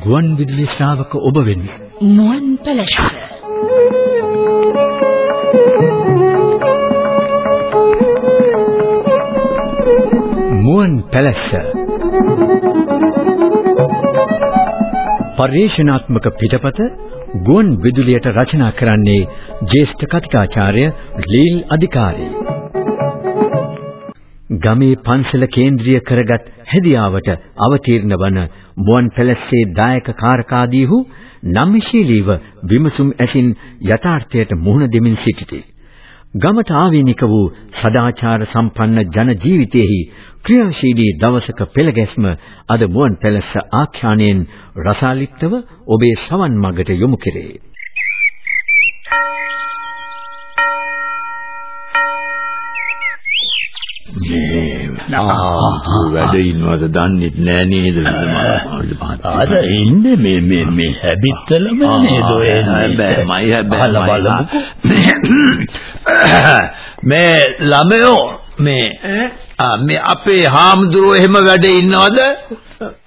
ගුවන් විදුලි ශ්‍රාවක ඔබ වෙනුවෙන්. මුවන් පැලැස්ස. මුවන් පැලැස්ස. පරිශනාත්මක පිටපත ගුවන් විදුලියට රචනා කරන්නේ ජ්‍යෙෂ්ඨ කතිකාචාර්ය ලීල් අධිකාරී ගමේ පන්සල කේන්ද්‍රීය කරගත් හැදියාවට අවතීර්ණ වන මුවන් පැලස්සේ දායක කාරකාදීහු නම්ශීලීව විමසුම් ඇසින් යථාර්ථයට මුහුණ දෙමින් සිටිති. ගමට ආවේනික වූ සදාචාර සම්පන්න ජන ජීවිතයෙහි ක්‍රියාශීලී දවසක පෙළගැස්ම අද මුවන් පැලස්ස ආඛ්‍යානයෙන් රසාලිප්තව ඔබේ සවන් මගට යොමු කෙරේ. ආ වැඩ ඉන්නවද දන්නෙත් නෑ නේද අර ඉන්නේ මේ මේ මේ හැබිත්තලම නේද ඔය හැබැයි හැබැයි මේ ළමයෝ මේ මේ අපේ හාමුදුරුවෝ එහෙම වැඩ ඉන්නවද?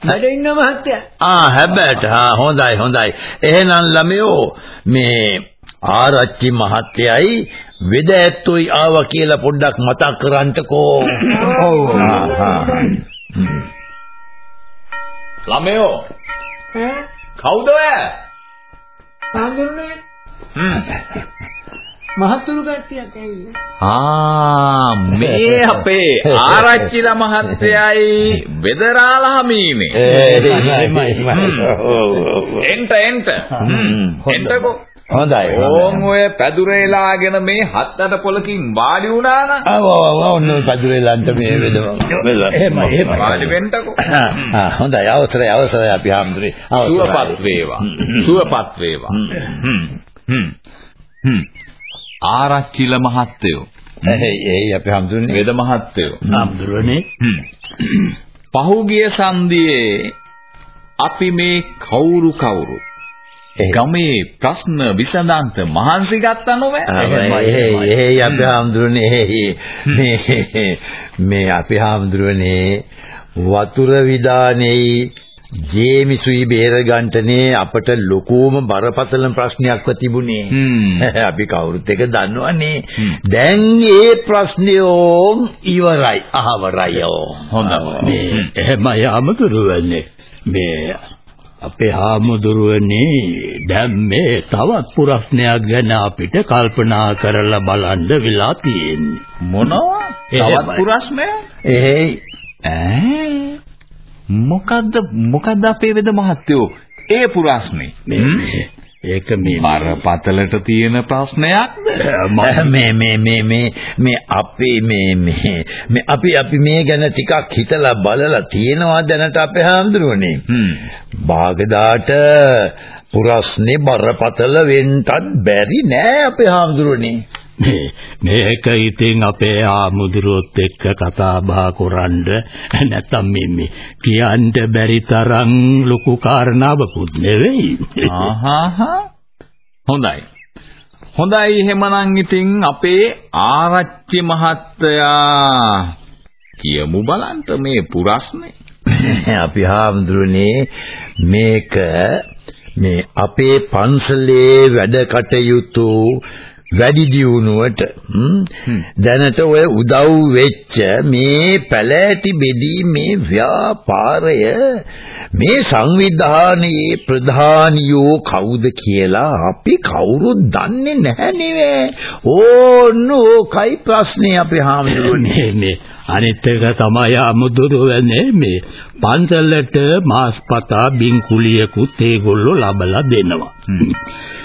වැඩ ඉන්න මහත්තයා. ආ හැබැයි හා හොඳයි හොඳයි. එහෙනම් ළමයෝ මේ ආරච්චි මහත්තයයි වෙද ඇත්තොයි ආවා කියලා පොඩ්ඩක් මතක් කරන්නකෝ. ඔව්. ළමයෝ. කවුද ඔය? හාමුදුරනේ. මහතුරු කට්ටියක් ඇවිල්ලා. ආ මේ අපේ ආරච්චිලා මහත්තයයි වෙදරාලාමීනේ. එන්ට එන්ට. එන්ටකෝ. හොඳයි. ඕන් ඔය පැදුරේලාගෙන මේ හත් අට පොලකින් වාඩි වුණා නම්. ආව ආව ඔන්න පැදුරේලන්ට මේ වෙදම. එහෙම එහෙම. වාඩි වෙන්නකෝ. ආ හොඳයි අවසරයි අවසරයි අපි හාමුදුරේ. සුවපත් වේවා. සුවපත් වේවා. හ්ම්. හ්ම්. හ්ම්. ආරච්චිල මහත්තයෝ. එහේ එහේ අපි හාමුදුරනේ. වෙද මහත්තයෝ. හාමුදුරනේ. පහුගිය සන්ධියේ අපි මේ කවුරු කවුරු ගමේ ප්‍රශ්න විසඳන්ත මහන්සි ගත්තා නොවේ එහෙයි එහෙයි අපි හාමුදුරනේ මේ මේ අපි හාමුදුරනේ වතුර විදානේ ජේමිසුයි බේරගන්ටනේ අපට ලොකුම බරපතල ප්‍රශ්නයක්ව තිබුණේ. අපි කවුරුත් එක දන්නවනේ. දැන් ඒ ප්‍රශ්නයෝ ඉවරයි. අහවරයි. හොඳයි. එහෙම යාමතුරුවන්නේ. මේ අපේ හාමුදුරුවනේ දැන් මේ තවත් ප්‍රශ්නයක් ගැන අපිට කල්පනා කරලා බලන්න වෙලා තියෙන්නේ. මොනවා? තවත් ප්‍රශ්නය එහෙයි. ඈ. මොකද්ද මොකද්ද අපේ වෙද මහත්තයෝ? ඒ ප්‍රශ්නේ ඒක මේ බරපතලට තියෙන ප්‍රශ්නයක්ද මේ මේ මේ මේ මේ අපේ මේ මේ මේ අපි අපි මේ ගැන ටිකක් හිතලා බලලා තියෙනවා දැනට අපේ හාමුදුරුවනේ. බාගදාට පුරස්නේ බරපතල වෙන්නත් බැරි නෑ අපේ හාමුදුරුවනේ මේ මේක ඉතින් අපේ ආමුදුරුවොත් එක්ක කතා බහ කරන්න නැත්තම් මේ මේ කියන්න බැරි තරම් ලොකු කාරණාවකුත් නෙවෙයි. ආහා හොඳයි. හොඳයි එහෙමනම් ඉතින් අපේ ආරච්චි මහත්තයා කියමු බලන්න මේ පුරස්නේ. අපි හාමුදුරනේ මේක මේ අපේ පන්සලේ වැඩ කටයුතු වැඩි දියුණුවට දැනට ඔය උදව් වෙච්ච මේ පැලෑටි බෙදීමේ ව්‍යාපාරය මේ සංවිධානයේ ප්‍රධානියෝ කවුද කියලා අපි කවුරුත් දන්නේ නැහැ නෙවෙයි ඕන්න ඕකයි ප්‍රශ්නේ අපේ හාමුදුරනේ මේ අනිත් එක තමයි අමුදුරුවනේ මේ පන්සලට මාස්පතා බින්කුලියකුත් ඒගොල්ලෝ ලබලා දෙනවා.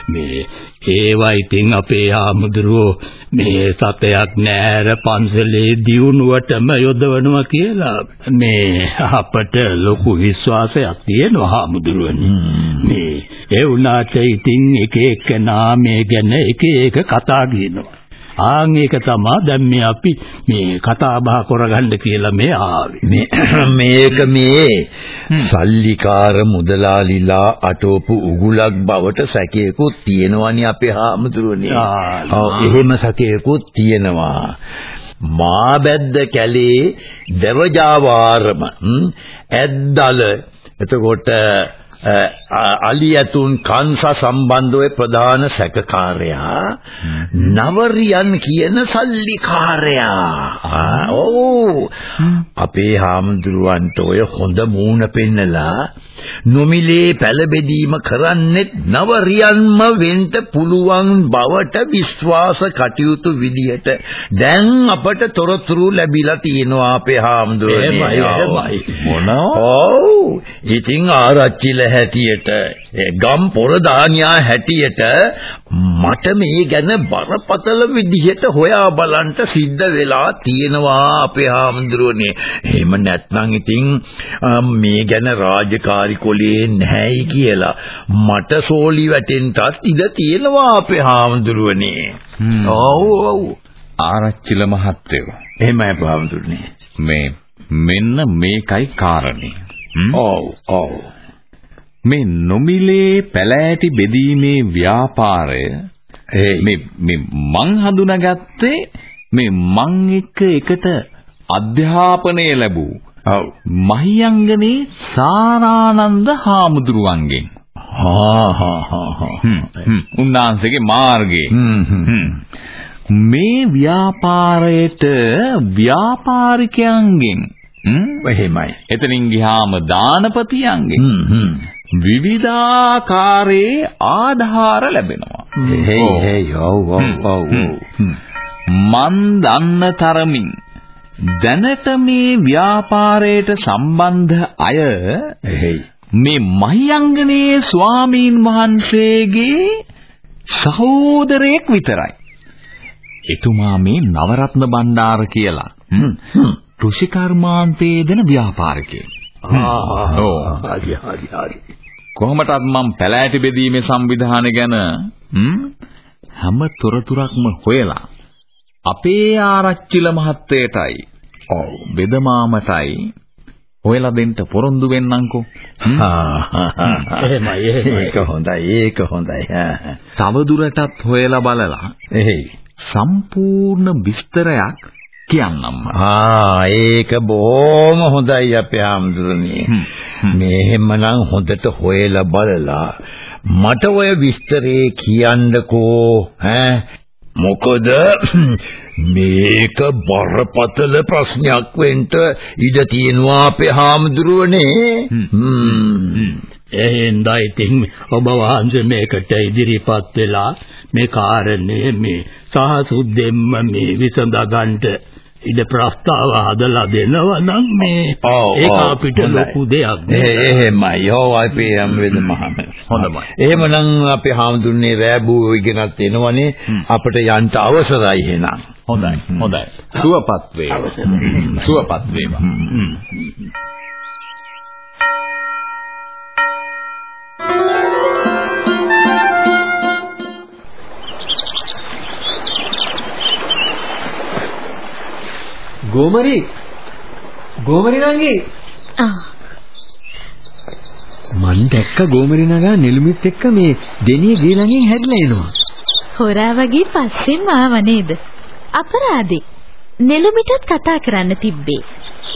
මේ ඒවා ඉතින් අපේ ආමුදුරුවෝ මේ සතයක් නෑර පන්සලේ දියුණුවටම යොදවනවා කියලා මේ අපට ලොකු විශ්වාසයක් තියෙනවා ආමුදුරුවනේ. මේ ඒ වුණාට ඉතින් එක එකනා මේ ගැන එක එක කතා කියනවා. ආන් ඒක තමයි දැන් මේ අපි මේ කතා බහ කරගන්න කියලා මේ ආවේ. මේ මේක මේ සල්ලිකාර මුදලාලිලා අටෝපු උගුලක් බවට සැකයකුත් තියෙනවනේ අපේ හාමුදුරනේ. ඔව් එහෙම සැකයකුත් තියෙනවා. මා බැද්ද කැලේ දවජාවාරම ඇද්දල එතකොට අලි ඇතුන් කංශ සම්බන්ධව ප්‍රධාන සැකකාරයා. නවරියන් කියන සල්ලිකාරයා. ඕ අපේ හාමුදුරුවන්ට ඔය හොඳ මූණ පෙන්නලා නොමිලේ පැලබෙදීම කරන්නෙත් නවරියන්ම වෙන්න පුළුවන් බවට විශ්වාස කටයුතු විදියට. දැන් අපට තොරතුරු ලැබිලා තියෙනවා අපේ හාමුදුරුවනේ මොනවා? ඔව්. ඉතින් ආරච්චිල හැටියට ගම් පොර දානියා හැටියට මට මේ ගැන බරපතල විදිහට හොයා බලන්න සිද්ධ වෙලා තියෙනවා අපේ හාමුදුරුවනේ. එහෙම නැත්නම් ඉතින් මේ ගැන රාජකාරි කොලේ නැහැයි කියලා මට සෝලි වැටෙන්නත් ඉඩ තියෙනවා අපේ හාමුදුරුවනේ. ඔව් ඔව් ආරච්චිල මහත්තයෝ. එහෙමයි හාමුදුරුවනේ. මේ මෙන්න මේකයි කාරණේ. ඔව් ඔව් මේ නොමිලේ පැලෑටි බෙදීමේ ව්‍යාපාරය මේ මේ මං හඳුනාගත්තේ මේ මං එක්ක එකට අධ්‍යාපනය ලැබූ ඔව්. මහියංගනේ සාරානන්ද හාමුදුරුවන්ගෙන්. හා හා හා හා. උන්වහන්සේගේ මාර්ගයේ මේ ව්‍යාපාරයට ව්‍යාපාරිකයන්ගෙන් එහෙමයි. එතනින් ගියාම දානපතියන්ගෙන් විවිධාකාරයේ ආධාර ලැබෙනවා. හේ හේ ඔව් ඔව් ඔව් මන් දන්න තරමින් දැනට මේ ව්‍යාපාරයට සම්බන්ධ අය මේ මහියංගනේ ස්වාමීන් වහන්සේගේ සහෝදරයෙක් විතරයි. එතුමා මේ නවරත්න බණ්ඩාර කියලා. කෘෂිකර්මාන්තයේ දෙන ව්‍යාපාරිකයෙක්. ආ හරි හරි හරි කොහොමටත් මම පැලෑටි බෙදීමේ සංවිධානය ගැන හැම? තොරතුරක්ම හොයලා අපේ ආරච්චිල මහත්තයටයි ඔව් බෙදමාමටයි හොයලා දෙන්න පොරොන්දු වෙන්නම්කෝ එහෙමයි එහෙමයි. ඒක හොඳයි ඒක හොඳයි තව දුරටත් හොයලා බලලා එහේ. සම්පූර්ණ විස්තරයක් කියන්නම්. ආ ඒක බොහොම හොඳයි අපේ ආම්දුරනේ. මෙහෙමනම් හොඳට හොයලා බලලා මට ඔය විස්තරේ කියන්නකෝ ඈ මොකද මේක බරපතල ප්‍රශ්නයක් වෙන්න ඉඩ තියෙනවා අපේ හාමුදුරුවනේ. එහෙන්දා ඉතින් ඔබ වහන්සේ මේකට ඉදිරිපත් වෙලා මේ කාරණේ මේ සාසුද්දෙම්ම මේ විසඳ ගන්නට ඉඩ ප්‍රස්තාව හදලා දෙනවා නම් මේ ඒක අපිට ලොකු දෙයක් නේ එහෙමයි. යෝ අපි යම් වෙද මහම හොඳයි එහෙමනම් අපි හාමුදුරනේ රෑබු ඉගෙනත් එනවනේ. අපිට යන්න අවසරයි එහෙනම්. හොඳයි හොඳයි. සුවපත් වේවා. සුවපත් වේවා ගෝමරි. ගෝමරි නංගි. මන් දැක්ක ගෝමරි නගා නෙළුමිත් එක්ක මේ දෙනිය ගේ ළඟින් හැදලා එනවා. හොරා වගේ පස්සෙන් ආව නේද? අපරාධේ නෙළුමිටත් කතා කරන්න තිබ්බේ.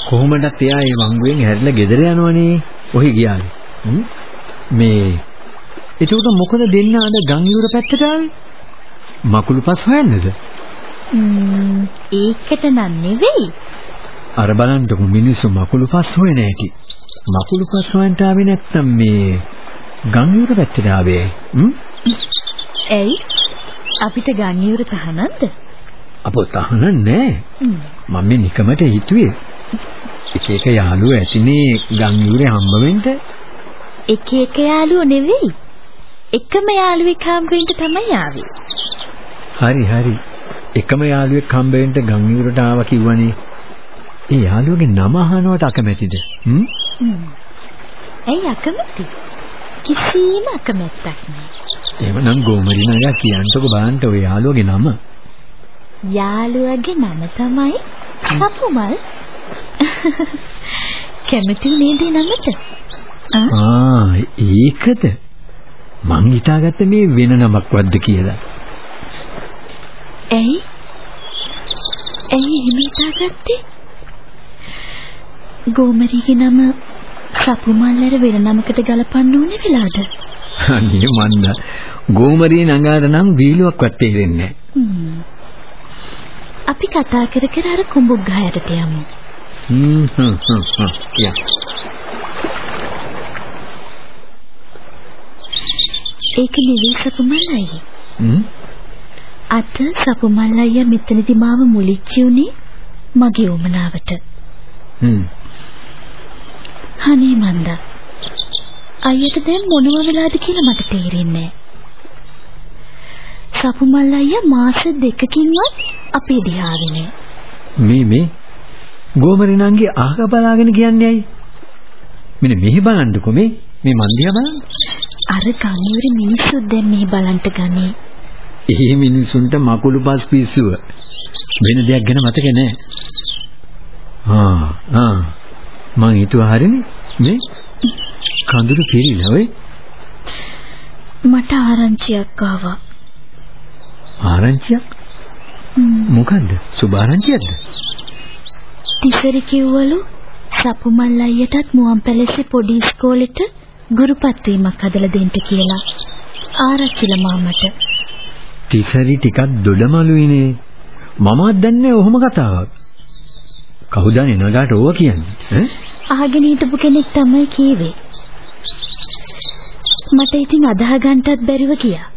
කොහොමදත් එයා ඒ වංගුවෙන් හැරිලා ගෙදර යනවනේ? ඔහි ගියානේ මේ එතකොට මොකද දෙන්න අද ගංගිවුර පැත්තට ආවේ? මකුළුපස් හොයන්නද ඒකට නම් නෙවෙයි. අර බලන්නකො මිනිස්සු මකුළු පස් හොයන ඇති. මකුළු පස් හොයන්ට ආවේ නැත්තම් මේ ගංගියුර පැත්තට ආවේ. ඇයි? අපිට ගංගියුර තහනම්ද? අපෝ තහන නෑ. මම මේ නිකමට හිතුවේ. එක එක යාළුවෝ ඇතිනේ ගම් යූරේ හම්බ වෙන්න. එක එක යාළුවෝ නෙවෙයි. එකම යාළුවෙක් හම්බ වෙන්න තමයි ආවේ. හරි හරි. එකම යාළුවෙක් හම්බ වෙන්න ගම් යූරට ආවා කිව්වනේ. ඒ යාළුවගේ නම අහනවට අකමැතිද? හ්ම්? ඇයි අකමැති? කිසිම අකමැත්තක් නෑ. එහෙමනම් ගෝමරි නගා කියන්නකො බලන්න ඔය යාළුවගේ නම. යාළුවගේ නම තමයි සපුමල්. කැමති නේද නමට? ආ ඒකද? මං හිතාගත්ත මේ වෙන නමක් වද්ද කියලා. ඇයි? ඇයි එහෙම හිතාගත්තේ? ගෝමරිගේ නම සපුමල්ලර වෙන නමකට ගලපන්න ඕනේ වෙලාද? අනේ මන්ද ගෝමරිය නගාට නම් වීලුවක්වත් තේරෙන්නේ. අපි කතා කර කර අර කුඹුක් ගහයටට යමු. හ්ම් හ්ම් හ්ම් යා. ඒක නෙවෙයි සපුමල්ලයි. හ්ම් අත සපුමල්ලయ్య මෙතනදි මාව මුලිච්චි උනේ මගේ උමනාවට. හ්ම් අනේ මන්ද. අයියට දැන් මොනව වෙලාද කියලා මට තේරෙන්නේ සපුමල් අයියා මාස දෙකකින්වත් අපේ දිහාවේ නෑ. මේ මේ ගෝමරි නංගි අහක බලාගෙන කියන්නේ ඇයි? මෙන්න මෙහි බලන්නකො මේ මේ මන් දිහා බලන්න. අර ගම්වල මිනිස්සු දැන් මෙහි බලන්ට ගන්නේ. ඒ මිනිසුන්ට මකුළු පස් පිස්සුව. වෙන දෙයක් ගැන මතක නෑ. ආ ආ. මං හිතුවා හරිනේ. මේ කඳුළු පිරීලා ඔය මට ආරංචියක් ආවා. ආරංචියක්? මොකන්ද සුභාරංචියක්ද තිසරි කිව්වලු සපුමල් අයියටත් මුවන් පැලසේ පොඩි ඉස්කෝලෙට ගුරුපත් වීමක් හදලා දෙන්න කියලා. ආරච්චිල මාමට තිසරි ටිකක් දොඩමලුයිනේ. මමවත් දන්නේ ඔහොම කතාවක්. කවුද නේනගාට ඕවා කියන්නේ? ඈ? අහගෙන හිටපු කෙනෙක් තමයි කීවේ. මට ඉතින් අදාහ ගන්නටත් බැරිව ගියා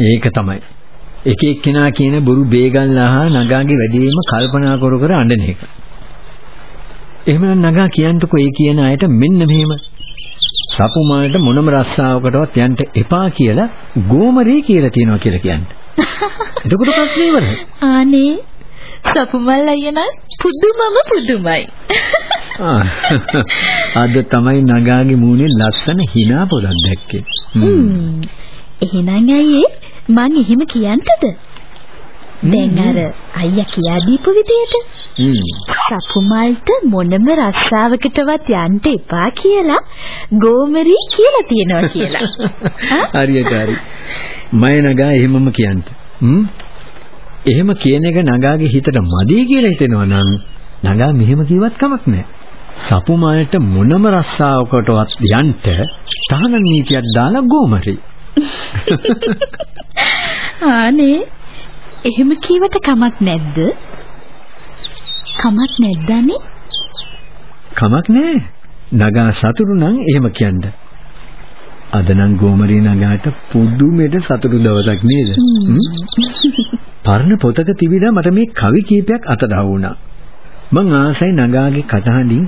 ඒක තමයි. එක එක්කෙනා කියන බොරු බේගල් අහා නගාගේ වැඩේම කල්පනා කර කර අඬන එක. එහෙමනම් නගා කියන්නකෝ ඒ කියන අයට මෙන්න මෙහෙම. සපුමාලට මොනම රස්සාවකටවත් යන්න එපා කියලා ගෝමරේ කියලා තියනවා කියලා කියන්නේ. එතකොට ප්‍රශ්නේ ඉවරයි. අනේ සපුමල් අයියා පුදුමම පුදුමයි. අද තමයි නගාගේ මූණේ ලස්සන hina පොදක් දැක්කේ. එහෙනම් අයියේ මං එහෙම කියන්නද? දැන් අර අයියා කියා දීපු විදියට සපුමල්ට මොනම රස්සාවකටවත් යන්න එපා කියලා ගෝමරි කියලා තියනවා කියලා. හරියට හරි. මම නගා එහෙමම කියන්න. හ්ම්? එහෙම කියන එක නගාගේ හිතට මදි කියලා හිතෙනවා නම් නගා මෙහෙම කිව්වත් කමක් නැහැ. සපුමල්ට මොනම රස්සාවකටවත් යන්න තහනම් නීතියක් දාලා ගෝමරි. ආනේ එහෙම කීවට කමක් නැද්ද? කමක් නැද්දනේ? කමක් නැහැ. නගා සතුරු නම් එහෙම කියන්න. අද නම් ගෝමරී නගාට පුදුමෙට සතුටු දවසක් නේද? පරණ පොතක තිබිලා මට මේ කවි කීපයක් අතදා වුණා. මං ආසයි නගාගේ කටහඬින්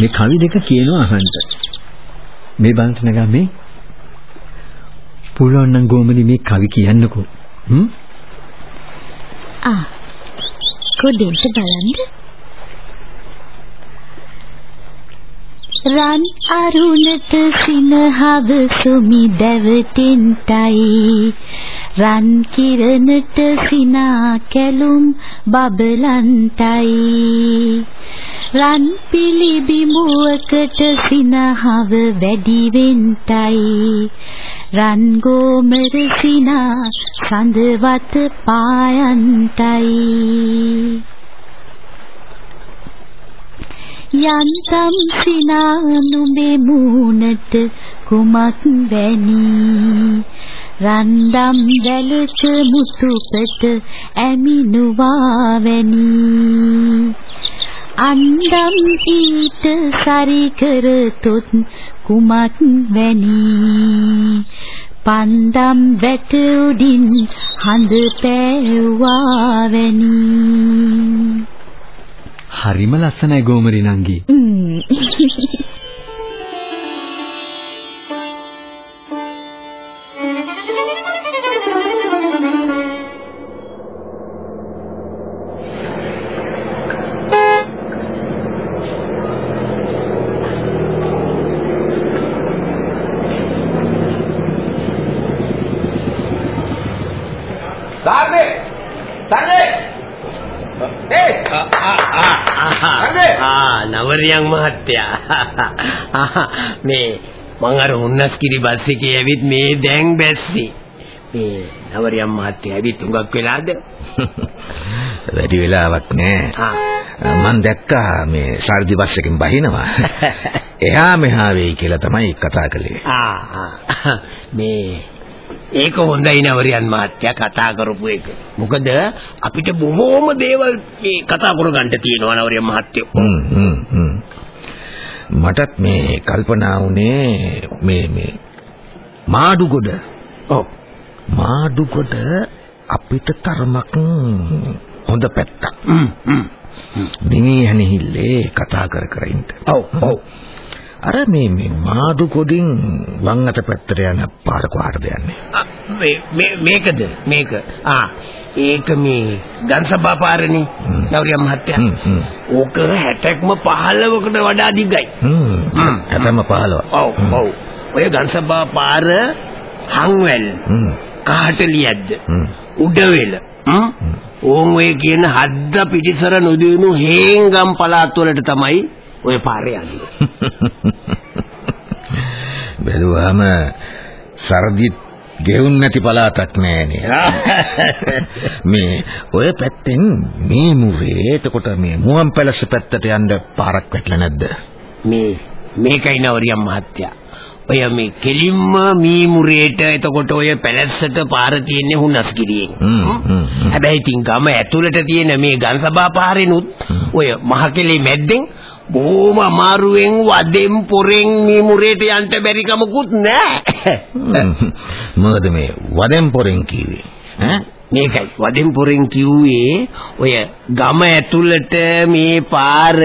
මේ කවි දෙක කියනවා අහන්න. මේ බලන්න නගා මේ පුළුවන් නම් ගෝමරී මේ කවි කියන්නකෝ. හ්ම්? ආ කොදෙන්ට බලන්න රන් අරුණට සිනහව සුමි දැවටෙන්ටයි රන් කිරණට සිනා කැලුම් බබලන්ටයි රන් පිළිබිඹුවකට සිනහව වැඩි වෙන්ටයි රන් ගෝමර සිනා සඳවත පායන්ටයි. යන්තම් සිනා නුඹේ මූණට කුමක් වැනි? රන්දම් වැලක මුතුපට ඇමිනුවා වැනි? අන්දම් ඊට සරි කරතොත් කුමක් වැනි? පන්දම් වැට උඩින් හඳ පෑවුවා වැනි. හරිම ලස්සනයි ගෝමරි නංගි. මහත්තයා මේ මං අර උන්නස්කිරි බස් එකේ ඇවිත් මේ දැන් බැස්සේ මේ නවරියන් මහත්තයා ඇවිත් උඟක් වෙලාද වැඩි වෙලාවක් නෑ. මම දැක්කා මේ සර්දි බස් එකෙන් බහිනවා. එහා මෙහා වෙයි කියලා තමයි කතා කළේ. ආ මේ ඒක හොඳයි නවරියන් මහත්තයා කතා කරපු එක. මොකද අපිට බොහෝම දේවල් මේ කතා කරගන්න තියෙනවා නවරියන් මහත්තයෝ. හ්ම් හ්ම්. මටත් මේ කල්පනා වුණේ මේ මේ මාඩුගොඩ. ඔව්. මාඩුගොඩ අපිට තරමක් හොඳ පැත්තක්. හ්ම්. මිනිහනෙහිල්ලේ කතා කර කර ඉන්න. ඔව් ඔව්. අර මේ මේ මාඩුගොඩින් වම් අත පැත්තට යන පාර කොහාටද යන්නේ? මේ මේකද? මේක. ආ ඒක මේ ගන්සබා පාරනේ නවරියන් මහත්තයා. ඕක 60ක්ම 15කට වඩා දිගයි. හ්ම්. හ්ම්. හැතැම්ම 15. ඔව් ඔව්. ඔය ගන්සබා පාර හංවැල්. හ්ම්. උඩවෙල. ඕන් ඔය කියන හද්ද පිටිසර නොදිනු හේංගම් පළාත් වලට තමයි ඔය පාරේ යන්නේ බැලුවාම සර්දි ගෙවුන් නැති පළාතක් නෑනේ. මේ ඔය පැත්තෙන් මේ මුරේ එතකොට මේ මුවන් පැලස පැත්තට යන්න පාරක් වැටලා නැද්ද? මේ මේකයි නවරියම් මහත්තයා ඔය මේ කෙලින්ම මීමුරේට එතකොට ඔය පැලැස්සට පාර තියෙන්නේ හුනස්ගිරියෙන්. හැබැයි ඉතින් ගම ඇතුළට තියෙන මේ ගන්සබා පාරෙනුත් ඔය මහකෙලේ මැද්දෙන් බොහොම අමාරුවෙන් වදෙන් පොරෙන් මීමුරේට යන්න බැරි කමකුත් නැහැ. මොකද මේ වදෙන් පොරෙන් කිව්වේ? ඈ? මේකයි. වදෙන් පොරෙන් කිව්වේ ඔය ගම ඇතුළට මේ පාර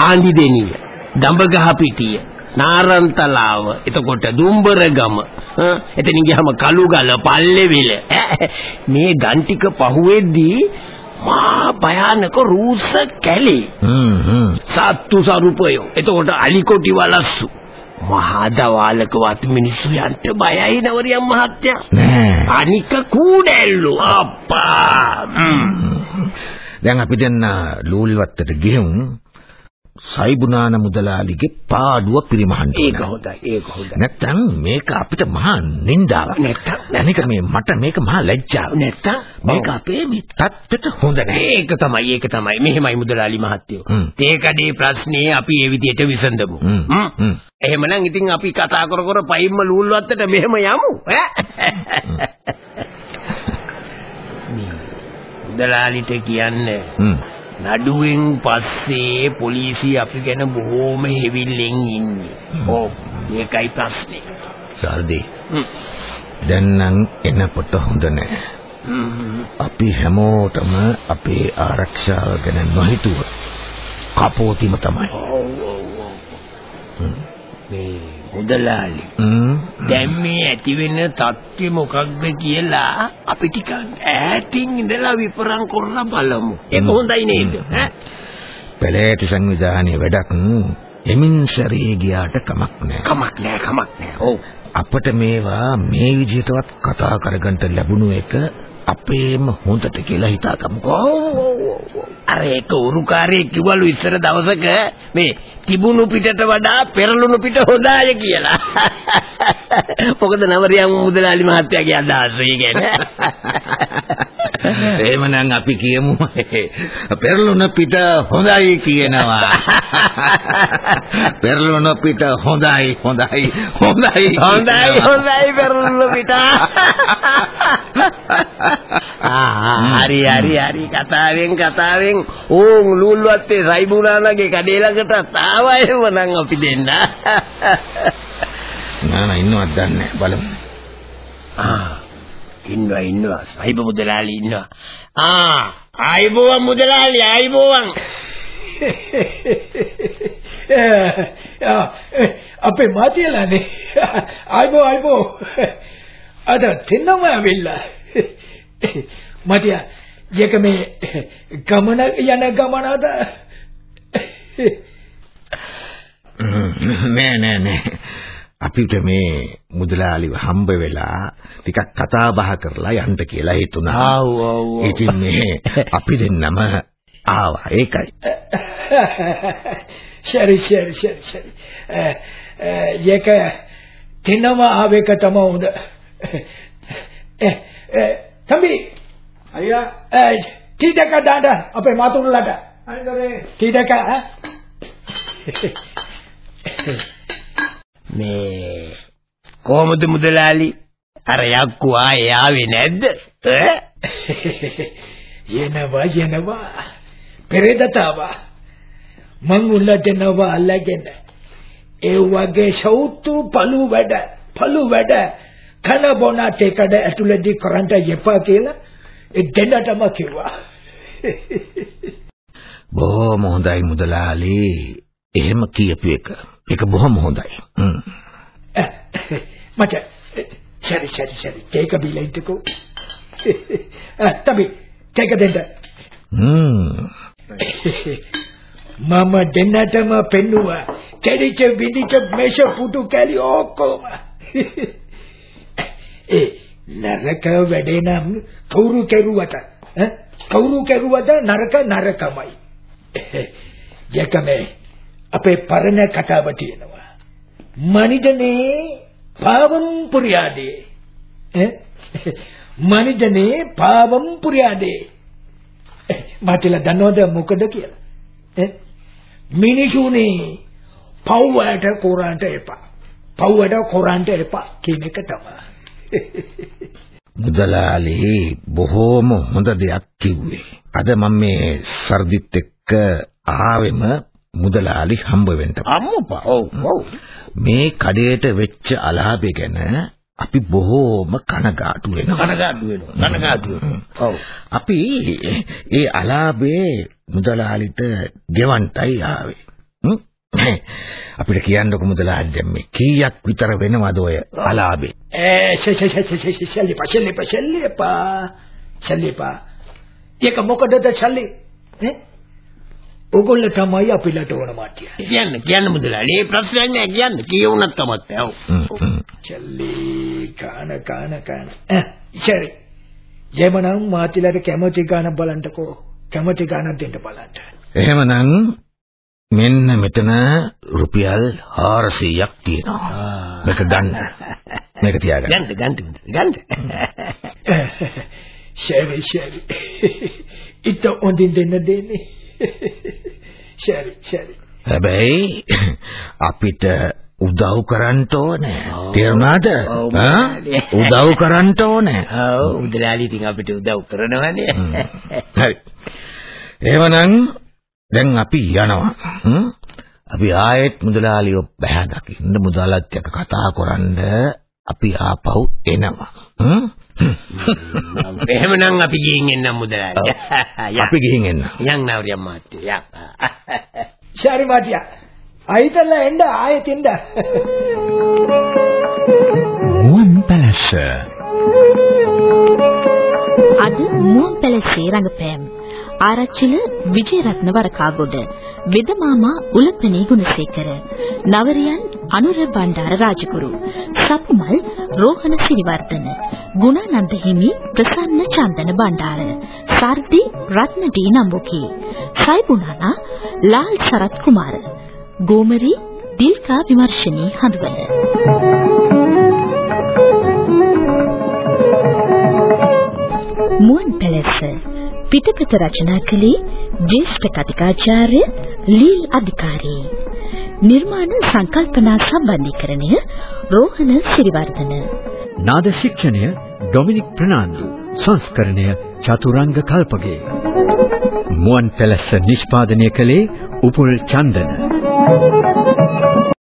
ආන්දි දෙනිය දඹගහ පිටිය නාරන්තලාව. එතකොට දුම්බර ගම. එතනින් ගියාම කළුගල පල්ලෙවිල. මේ ගන් ටික පහුවෙද්දී මා භයානක රූස කැලේ හ්ම් හ්ම්. සත්තු සරුපයෝ එතකොට අලිකොටි වලස්සු මහා දවාලකවත් මිනිස්සු යන්න බයයි නවරියම් මහත්තයා නෑ. අනික කූඩැල්ලු අප්පා. දැන් අපි දෙන්න ලූල්වත්තට ගෙහුම් සයිබුනාන මුදලාලිගේ පාඩුව පිරිමහන්න ඒක ඕන. හොඳයි ඒක හොඳයි නැත්තම් මේක අපිට මහා නින්දාවක්. නැත්තම් අනික මේ මට මේක මහා ලැජ්ජාවක්. නැත්තම් මේක අපේ මේ තත්ත්වයට හොඳ නැහැ. ඒක තමයි ඒක තමයි මෙහෙමයි මුදලාලි මහත්තයෝ. තේකඩේ ප්‍රශ්නේ අපි ඒ විදිහට විසඳමු හ්ම්. හ්ම්. හ්ම්. එහෙමනම් ඉතින් අපි කතා කර කර පයින්ම ලූල්වත්තට මෙහෙම යමු ඈ මේ මුදලාලිට කියන්නේ. නඩුවෙන් පස්සේ පොලිසිය අපි ගැන බොහොම හෙවිල්ලෙන් ඉන්නේ. ඔව් ඒකයි ප්‍රශ්නේ. සල්දී. දැන් නම් එනකොට හොඳ නැහැ. හ්ම්. අපි හැමෝටම අපේ ආරක්ෂාව ගැන නොහිතුව කපෝතිම තමයි. ඔව් ඔව් ඔව්. මේ මුදලාලි හ්ම්. දැන් මේ ඇති වෙන தත්ත්වය මොකක්ද කියලා අපි ටිකක් ඈතින් ඉඳලා විපරම් කරලා බලමු. ඒක හොඳයි නේද? ඈ? පෙළෑටි සංවිධානයේ වැඩක් එමින් සැරේ ගියාට කමක් නැහැ. කමක් නෑ කමක් නෑ. ඔව්. අපිට මේවා මේ විදිහටවත් කතා කරගන්න ලැබුණු එක අපේම හොඳට කියලා හිතාගමුකෝ. අර ඒක උරුකාරයේ කිව්වලු ඉස්සර දවසක මේ තිබුණු පිටට වඩා පෙරළුණු පිට හොදාය කියලා. මොකද නවරියන් මුදලාලි මහත්තයාගේ අදහස කියන්නේ. එහෙමනම් අපි කියමු පෙරළුණ පිට හොඳයි කියනවා. පෙරළුණ පිට හොඳයි හොඳයි හොඳයි හොඳයි හොඳයි පෙරළුණු පිට. හරි හරි හරි කතාවෙන් කතාවෙන් ඕන් ලූල්වත්තේ සයිබුනානගේ කඩේ ළඟට ආවා එහෙමනම් අපි දෙන්න. නෑ නෑ ඉන්නවත් දන්නේ නැහැ බලමු. ආ ඉන්නවා ඉන්නවා. සයිබ මුදලාලි ඉන්නවා. ආ ආයිබෝවන් මුදලාලි ආයිබෝවන් අපේ මාතියලානේ. ආයිබෝ ආයිබෝ අද තින්නම ඇවිල්ලා. මතියා යක මේ ගමන යන ගමනද නෑ නෑ නෑ අපිට මේ මුදලාලිව හම්බ වෙලා ටිකක් කතා බහ කරලා යන්න කියලා හිතුණා. ආව් ආව්. ඉතින් මේ අපි දෙන්නම ආවා ඒකයි. සරි සරි සරි සරි. යක තින්නම ආවෙක තමයි උද. තම්බි අයියා ටී දෙක දාන්න අපේ මාතුරුලට. අනිදරේ ටී දෙක ඈ මේ කොහොමද මුදලාලි? අර යක්කු ආයේ ආවේ නැද්ද එනවා එනවා. පෙරේදතාවා. මං උල්ලදෙනවා අල්ලගෙන. ඒ වගේ ෂෞතු පළු වැඩ පළු වැඩ කන බොන ටේකඩ ඇතුළේදී කරන්ට යපා කියලා ඒ දෙන්නටම කිව්වා. බොහොම හොඳයි මුදලාලි. එහෙම කියපු එක ඒක බොහොම හොඳයි. මච සරි සරි සරි bill ඉන්නකෝ. තබි take දෙන්න. මම දෙන්නටම පෙන්නුවා කැඩිච්ච විදිච්ච මේෂ පුටු කැලි ඔක්කොම. ඒ නරක වැඩේ නම් කවුරු කෙරුවට කවුරු කෙරුවද නරක නරකමයි. යකමේ අපේ පරණ කතාව තියෙනවා. මනිදනේ පාවම් පුරියාදේ. මනිදනේ පාවම් පුරියාදේ. මාතලා දන්නවද මොකද කියලා? මිනිසුනේ පව්වට කොරන්ට එපා. පව්වට කොරන්ට එපා කියන එක තමයි. මුදලාලි බොහෝම හොඳ දෙයක් කිව්වේ. අද මම මේ සර්දිත් එක්ක ආවෙම මුදලාලි හම්බ වෙන්න. අම්මපා. ඔව් ඔව්. මේ කඩේට වෙච්ච අලාභය ගැන අපි බොහෝම කනගාටු වෙනවා. කනගාටු වෙනවා. කනගාටු වෙනවා. ඔව්. අපි ඒ අලාභේ මුදලාලිට ගෙවන්ටයි ආවේ. අපිට කියන්නකො මුදලාලි දැන් මේ කීයක් විතර වෙනවද ඔය අලාභේ? ඒ ෂෙල්ලිපා ෂෙල්ලිපා ෂෙල්ලිපා ෂෙල්ලිපා. ඒක මොකටද ෂෙල්ලි? නේ? ඕගොල්ලෝ තමයි අපිලට ඕන මාටිය. කියන්න කියන්න මුදලාලි. මේ ප්‍රශ්නයක් නෑ කියන්න. කියවුණත් තමත්. ඔව්. චල්ලි කාන කාන කාන. ඉතින් යමනම් මාතිලට කැමති ගාන බලන්නකෝ. කැමති ගානක් දෙන්න බලන්න. එහෙමනම් මෙන්න මෙතන රුපියල් 400ක් තියෙනවා. මේක ගන්න. මේක තියාගන්න. ගන්න ගන්න ගන්න. ෂෙරි ෂෙරි. ඉත ඔඳින් දෙන්න දෙන්නේ. ෂෙරි ෂෙරි. හැබැයි අපිට උදව් කරන්න ඕනේ. තේරුණාද? උදව් කරන්න ඕනේ. ඔව් උදලාලි ඉතින් අපිට උදව් කරනවනේ. හරි. එහෙමනම් දැන් අපි යනවා. අපි ආයෙත් මුදලාලිව බහැ දකින්න මුදලාත් එක්ක කතා කරන්න අපි ආපහු එනවා. එහෙමනම් අපි ගිහින් එන්නම් මුදලාලි. අපි ගිහින් එන්න. යන් නවරියම් මාත්‍ය. යා. ශාරි මාතියා. ආයිතලා එන්න ආයෙත් එන්න. මුවන් පැලස. අද මුවන් පැලසේ රඟපෑම් ආරච්චිල විජේරත්න වරකාගොඩ වෙදමාමා උලපනේ ගුණසේකර නවරියන් අනුර බණ්ඩාර රාජගුරු සපුමල් රෝහණ සිරිවර්ධන ගුණානන්ද හිමි ප්‍රසන්න චන්දන බණ්ඩාර සර්දි රත්න ඩී නම්බුකි සයිබුණානා ලාල් සරත් කුමාර ගෝමරි දිල්කා විමර්ශනී හඳුවල මුවන් පැලස පිටපත රචනා කළේ ජ්‍යෙෂ්ඨ කතිකාචාර්ය ලීල් අධිකාරී. නිර්මාණ සංකල්පනා සම්බන්ධීකරණය රෝහණ සිරිවර්ධන. නාද ශික්ෂණය ඩොමිනික් ප්‍රනාන්දු. සංස්කරණය චතුරංග කල්පගේ. මුවන් පැලස නිෂ්පාදනය කළේ උපුල් චන්දන.